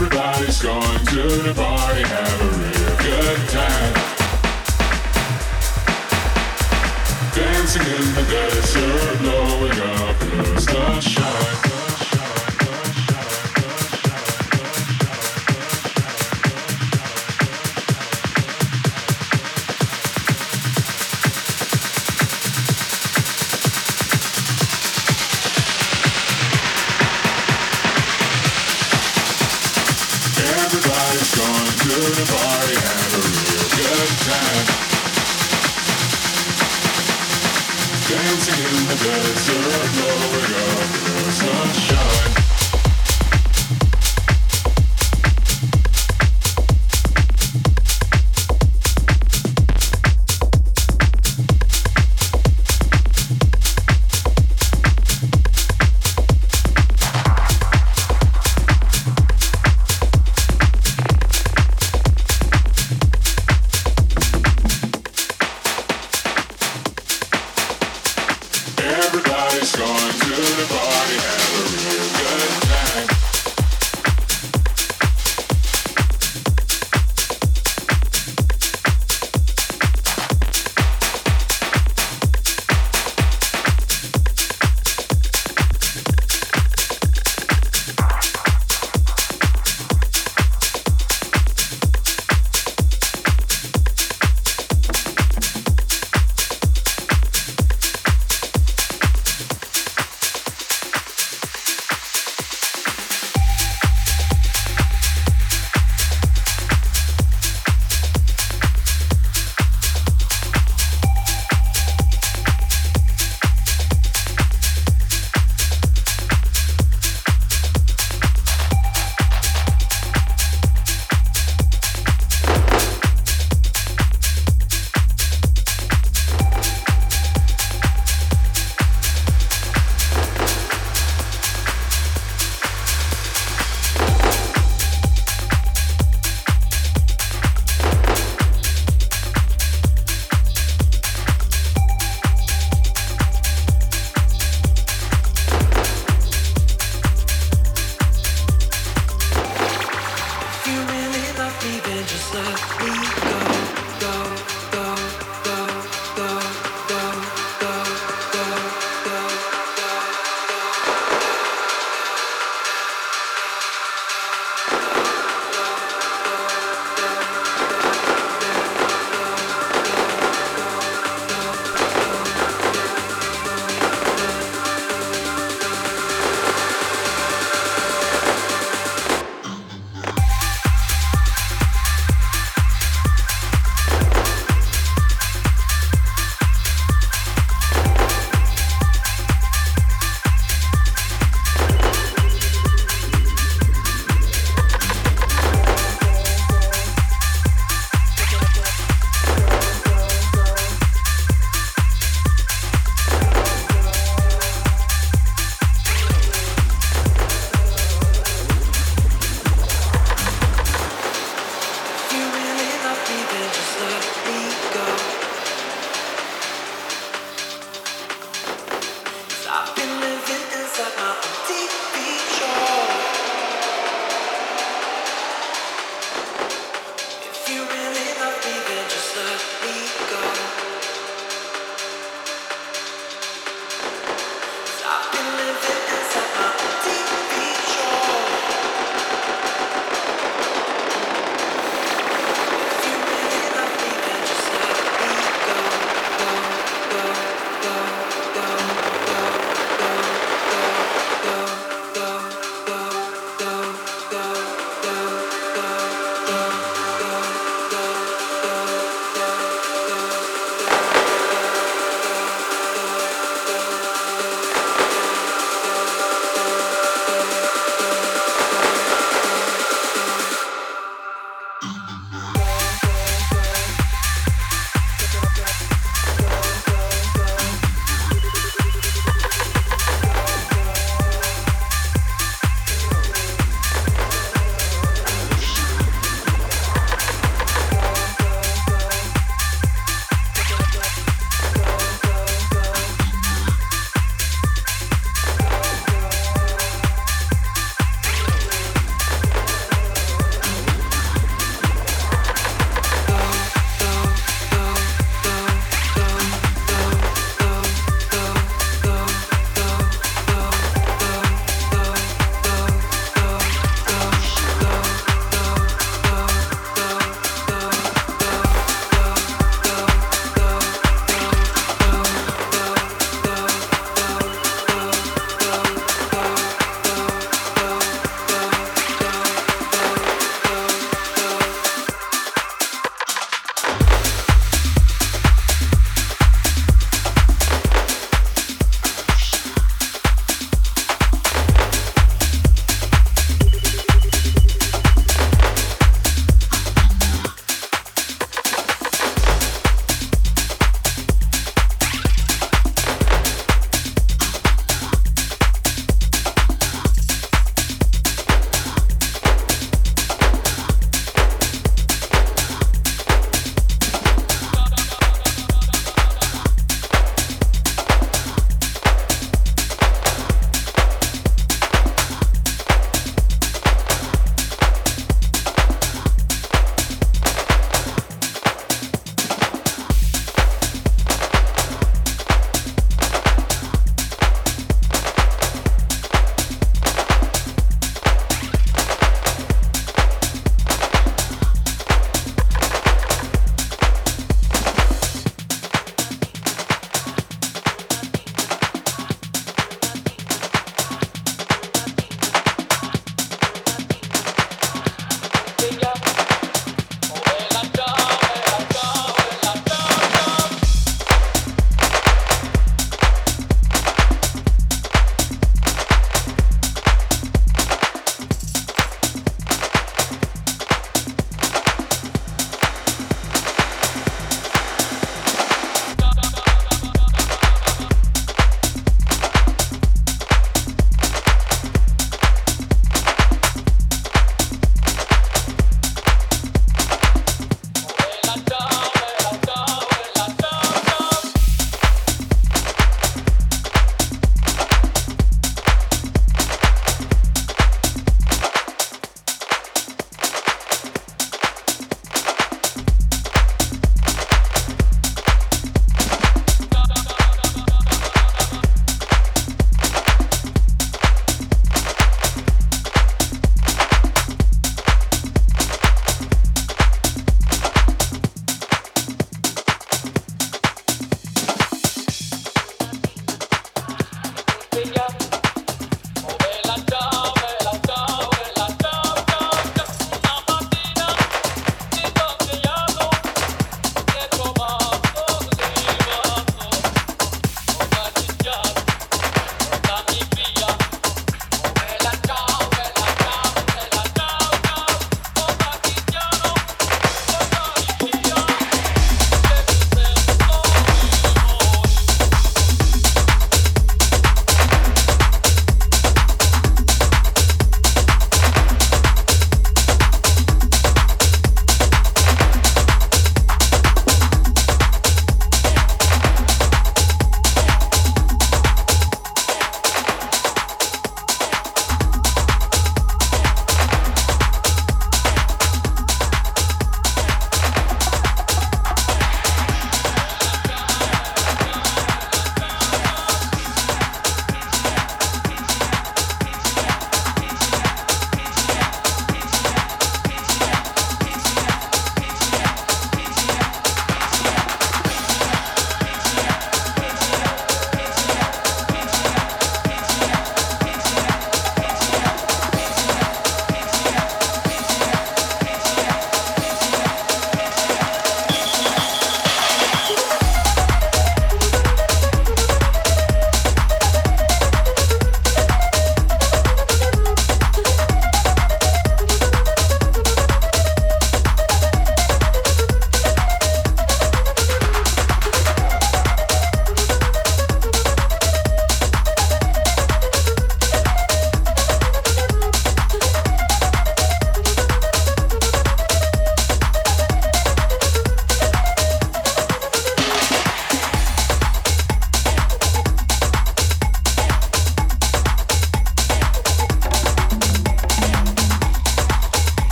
Everybody's gone to the party, have a real good time. Dancing in the desert, blowing up the sunshine.